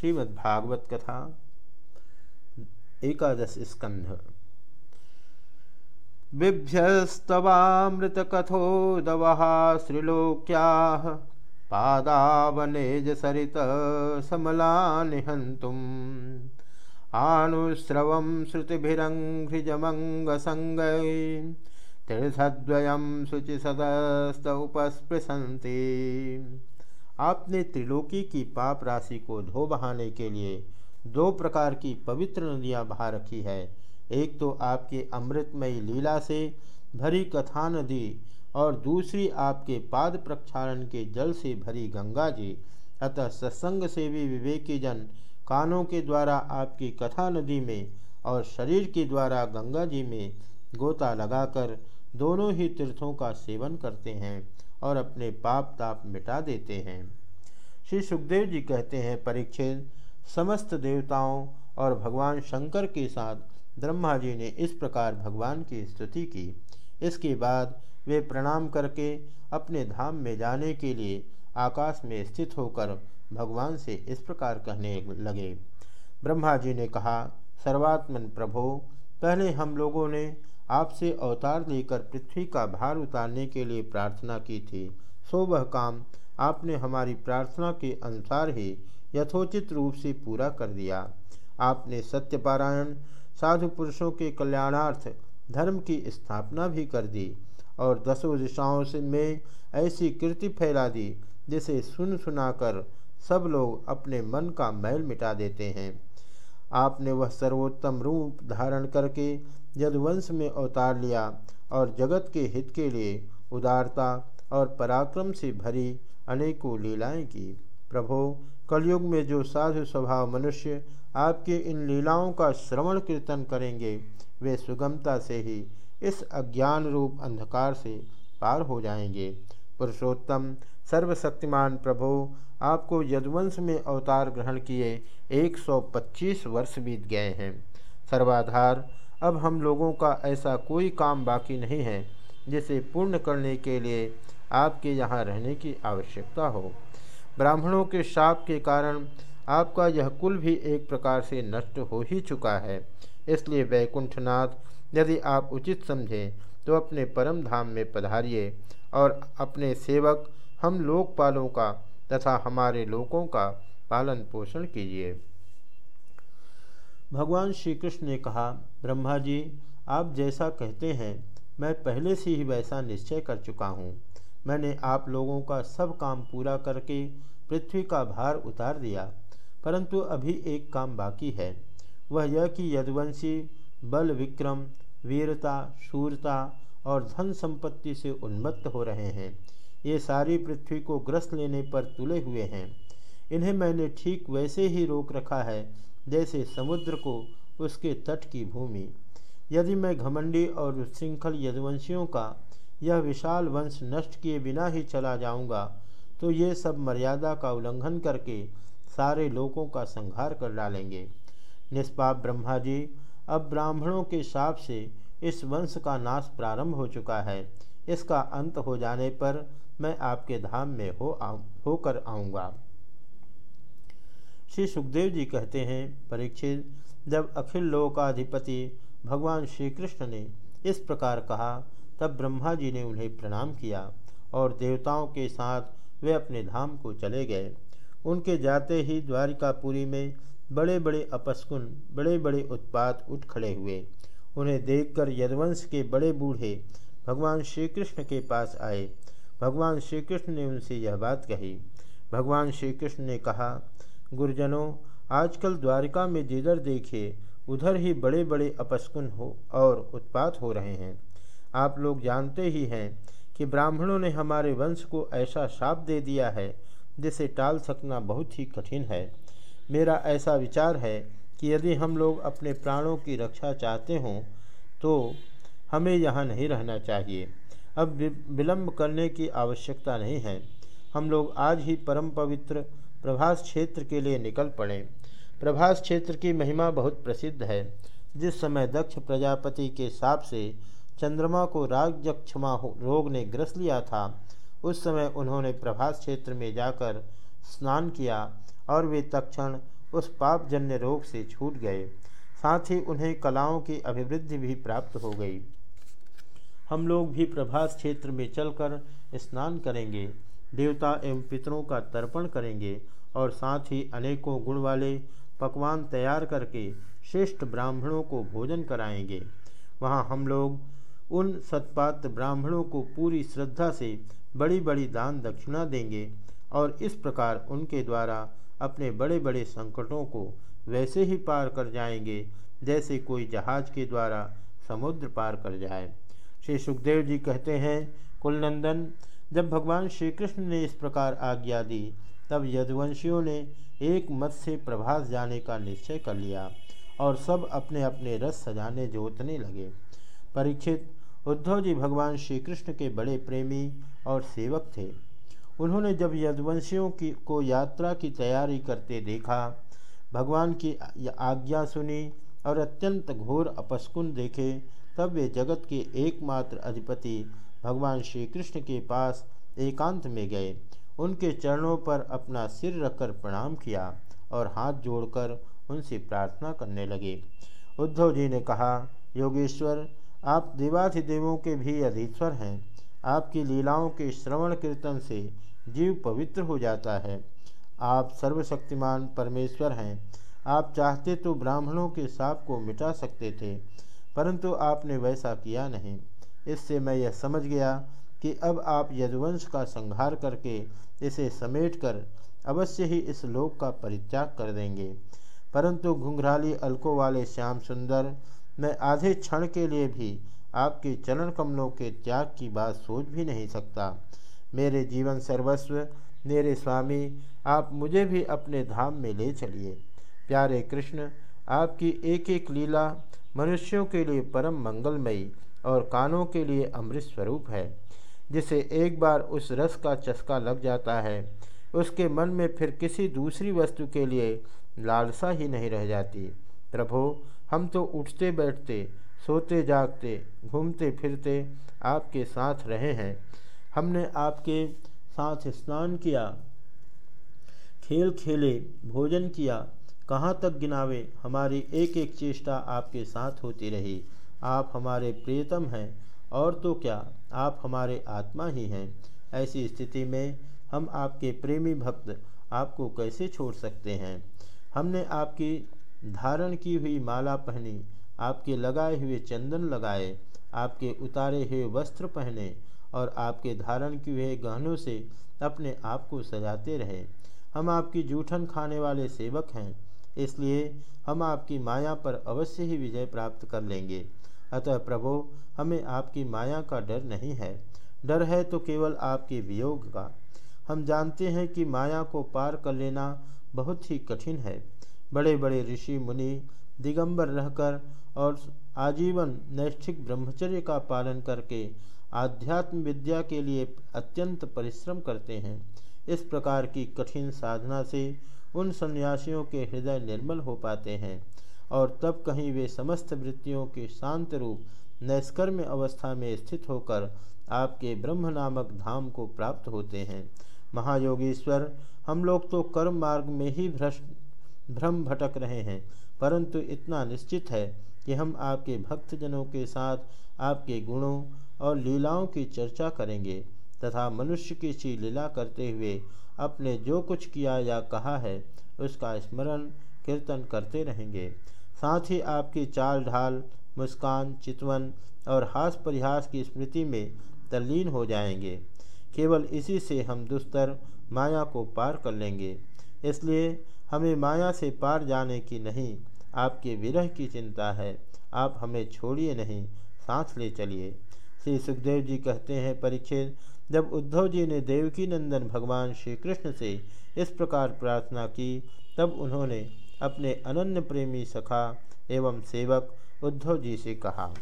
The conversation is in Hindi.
श्रीमद्भागवत कथा, एकादश स्कंध। बिभ्यस्तवामृतकथोदवहा श्रीलोक्या पादावनेज सरित समला निहंतुम आनुस्रवं श्रुतिभिरङ्घ्रिजमङ्गसङ्गै तीर्थद्वयं शुचिसदस्त उपस्पृशन्ति आपने त्रिलोकी की पाप राशि को धो बहाने के लिए दो प्रकार की पवित्र नदियाँ बहा रखी है। एक तो आपके अमृतमयी लीला से भरी कथा नदी और दूसरी आपके पाद प्रक्षालन के जल से भरी गंगा जी। अतः सत्संग से भी विवेकी जन कानों के द्वारा आपकी कथा नदी में और शरीर के द्वारा गंगा जी में गोता लगाकर दोनों ही तीर्थों का सेवन करते हैं और अपने पाप ताप मिटा देते हैं। श्री सुखदेव जी कहते हैं, परीक्षित, समस्त देवताओं और भगवान शंकर के साथ ब्रह्मा जी ने इस प्रकार भगवान की स्तुति की। इसके बाद वे प्रणाम करके अपने धाम में जाने के लिए आकाश में स्थित होकर भगवान से इस प्रकार कहने लगे। ब्रह्मा जी ने कहा, सर्वात्मन प्रभो, पहले हम लोगों ने आपसे अवतार लेकर पृथ्वी का भार उतारने के लिए प्रार्थना की थी। सो वह काम आपने हमारी प्रार्थना के अनुसार ही यथोचित रूप से पूरा कर दिया। आपने सत्यपारायण, साधु पुरुषों के कल्याणार्थ धर्म की स्थापना भी कर दी और दसों दिशाओं से में ऐसी कृति फैला दी जिसे सुन सुनाकर सब लोग अपने मन का मैल मिटा देते हैं। आपने वह सर्वोत्तम रूप धारण करके यदुवंश में अवतार लिया और जगत के हित के लिए उदारता और पराक्रम से भरी अनेकों लीलाएँ की। प्रभो, कलयुग में जो साधु स्वभाव मनुष्य आपके इन लीलाओं का श्रवण कीर्तन करेंगे, वे सुगमता से ही इस अज्ञान रूप अंधकार से पार हो जाएँगे। पुरुषोत्तम, सर्वशक्तिमान प्रभो, आपको यदुवंश में अवतार ग्रहण किए 125 वर्ष बीत गए हैं। सर्वाधार, अब हम लोगों का ऐसा कोई काम बाकी नहीं है, जिसे पूर्ण करने के लिए आपके यहाँ रहने की आवश्यकता हो। ब्राह्मणों के शाप के कारण आपका यह कुल भी एक प्रकार से नष्ट हो ही चुका है। इसलिए वैकुंठनाथ, यदि आप उचित समझें तो अपने परम धाम में पधारिए और अपने सेवक हम लोकपालों का तथा हमारे लोगों का पालन पोषण कीजिए। भगवान श्री कृष्ण ने कहा, ब्रह्मा जी, आप जैसा कहते हैं, मैं पहले से ही वैसा निश्चय कर चुका हूँ। मैंने आप लोगों का सब काम पूरा करके पृथ्वी का भार उतार दिया, परंतु अभी एक काम बाकी है। वह यह कि यदुवंशी, बल विक्रम, वीरता, शूरता और धन संपत्ति से उन्मत्त हो रहे हैं। ये सारी पृथ्वी को ग्रस्त लेने पर तुले हुए हैं। इन्हें मैंने ठीक वैसे ही रोक रखा है, जैसे समुद्र को उसके तट की भूमि। यदि मैं घमंडी और श्रृंखल यदुवंशियों का यह विशाल वंश नष्ट किए बिना ही चला जाऊँगा तो ये सब मर्यादा का उल्लंघन करके सारे लोगों का संहार कर डालेंगे। निष्पाप ब्रह्मा जी, अब ब्राह्मणों के शाप से इस वंश का नाश प्रारंभ हो चुका है। इसका अंत हो जाने पर मैं आपके धाम में हो आऊँ, होकर आऊँगा। श्री सुखदेव जी कहते हैं, परीक्षित, जब अखिल लोकाधिपति भगवान श्री कृष्ण ने इस प्रकार कहा, तब ब्रह्मा जी ने उन्हें प्रणाम किया और देवताओं के साथ वे अपने धाम को चले गए। उनके जाते ही द्वारिकापुरी में बड़े बड़े अपस्कुन बड़े बड़े उत्पात उठ खड़े हुए। उन्हें देखकर यदवंश के बड़े बूढ़े भगवान श्री कृष्ण के पास आए। भगवान श्री कृष्ण ने उनसे यह बात कही। भगवान श्री कृष्ण ने कहा, गुरुजनों, आजकल द्वारिका में जिधर देखिए उधर ही बड़े बड़े अपस्कुन हो और उत्पात हो रहे हैं। आप लोग जानते ही हैं कि ब्राह्मणों ने हमारे वंश को ऐसा शाप दे दिया है, जिसे टाल सकना बहुत ही कठिन है। मेरा ऐसा विचार है कि यदि हम लोग अपने प्राणों की रक्षा चाहते हों तो हमें यहाँ नहीं रहना चाहिए। अब विलम्ब करने की आवश्यकता नहीं है। हम लोग आज ही परम पवित्र प्रभास क्षेत्र के लिए निकल पड़े। प्रभास क्षेत्र की महिमा बहुत प्रसिद्ध है। जिस समय दक्ष प्रजापति के साप से चंद्रमा को राजक्षमा रोग ने ग्रस लिया था, उस समय उन्होंने प्रभास क्षेत्र में जाकर स्नान किया और वे तक्षण उस पापजन्य रोग से छूट गए। साथ ही उन्हें कलाओं की अभिवृद्धि भी प्राप्त हो गई। हम लोग भी प्रभास क्षेत्र में चलकर स्नान करेंगे। देवता एवं पितरों का तर्पण करेंगे और साथ ही अनेकों गुण वाले पकवान तैयार करके श्रेष्ठ ब्राह्मणों को भोजन कराएँगे। वहाँ हम लोग उन सत्पात्र ब्राह्मणों को पूरी श्रद्धा से बड़ी बड़ी दान दक्षिणा देंगे और इस प्रकार उनके द्वारा अपने बड़े बड़े संकटों को वैसे ही पार कर जाएँगे, जैसे कोई जहाज़ के द्वारा समुद्र पार कर जाए। श्री सुखदेव जी कहते हैं, कुलनंदन, जब भगवान श्री कृष्ण ने इस प्रकार आज्ञा दी, तब यदुवंशियों ने एक मत से प्रभास जाने का निश्चय कर लिया और सब अपने अपने रस सजाने जोतने लगे। परीक्षित, उद्धव जी भगवान श्री कृष्ण के बड़े प्रेमी और सेवक थे। उन्होंने जब यदुवंशियों की, को यात्रा की तैयारी करते देखा, भगवान की आज्ञा सुनी और अत्यंत घोर अपस्कुन देखे, तब वे जगत के एकमात्र अधिपति भगवान श्री कृष्ण के पास एकांत में गए। उनके चरणों पर अपना सिर रखकर प्रणाम किया और हाथ जोड़कर उनसे प्रार्थना करने लगे। उद्धव जी ने कहा, योगेश्वर, आप देवाधिदेवों के भी अधीश्वर हैं। आपकी लीलाओं के श्रवण कीर्तन से जीव पवित्र हो जाता है। आप सर्वशक्तिमान परमेश्वर हैं। आप चाहते तो ब्राह्मणों के साप को मिटा सकते थे, परंतु आपने वैसा किया नहीं। इससे मैं यह समझ गया कि अब आप यदुवंश का संहार करके इसे समेटकर अवश्य ही इस लोक का परित्याग कर देंगे। परंतु घुंघराली अलकों वाले श्याम सुंदर, मैं आधे क्षण के लिए भी आपके चरण कमलों के त्याग की बात सोच भी नहीं सकता। मेरे जीवन सर्वस्व, मेरे स्वामी, आप मुझे भी अपने धाम में ले चलिए। प्यारे कृष्ण, आपकी एक एक लीला मनुष्यों के लिए परम मंगलमयी और कानों के लिए अमृत स्वरूप है, जिसे एक बार उस रस का चस्का लग जाता है, उसके मन में फिर किसी दूसरी वस्तु के लिए लालसा ही नहीं रह जाती। प्रभो, हम तो उठते बैठते सोते जागते, घूमते फिरते आपके साथ रहे हैं। हमने आपके साथ स्नान किया, खेल खेले, भोजन किया, कहाँ तक गिनावे, हमारी एक एक चेष्टा आपके साथ होती रही। आप हमारे प्रियतम हैं, और तो क्या, आप हमारे आत्मा ही हैं। ऐसी स्थिति में हम आपके प्रेमी भक्त आपको कैसे छोड़ सकते हैं? हमने आपकी धारण की हुई माला पहनी आपके लगाए हुए चंदन लगाए, आपके उतारे हुए वस्त्र पहने और आपके धारण किए हुए गहनों से अपने आप को सजाते रहे। हम आपकी जूठन खाने वाले सेवक हैं, इसलिए हम आपकी माया पर अवश्य ही विजय प्राप्त कर लेंगे। अतः प्रभो, हमें आपकी माया का डर नहीं है। डर है तो केवल आपके वियोग का। हम जानते हैं कि माया को पार कर लेना बहुत ही कठिन है। बड़े बड़े ऋषि मुनि दिगंबर रहकर और आजीवन नैष्ठिक ब्रह्मचर्य का पालन करके आध्यात्म विद्या के लिए अत्यंत परिश्रम करते हैं। इस प्रकार की कठिन साधना से उन सन्यासियों के हृदय निर्मल हो पाते हैं और तब कहीं वे समस्त वृत्तियों के शांत रूप, नैष्कर्म्य अवस्था में स्थित होकर आपके ब्रह्म नामक धाम को प्राप्त होते हैं। महायोगेश्वर, हम लोग तो कर्म मार्ग में ही भ्रष्ट भ्रम भटक रहे हैं। परंतु इतना निश्चित है कि हम आपके भक्तजनों के साथ आपके गुणों और लीलाओं की चर्चा करेंगे तथा मनुष्य की सी लीला करते हुए अपने जो कुछ किया या कहा है, उसका स्मरण, कीर्तन करते रहेंगे। साथ ही आपकी चाल ढाल, मुस्कान, चितवन और हास परिहास की स्मृति में तल्लीन हो जाएँगे। केवल इसी से हम दुस्तर माया को पार कर लेंगे। इसलिए हमें माया से पार जाने की नहीं, आपके विरह की चिंता है, आप हमें छोड़िए नहीं साथ ले चलिए। श्री सुखदेव जी कहते हैं, परीक्षित, जब उद्धव जी ने देवकी नंदन भगवान श्री कृष्ण से इस प्रकार प्रार्थना की, तब उन्होंने अपने अनन्य प्रेमी सखा एवं सेवक उद्धव जी से कहा।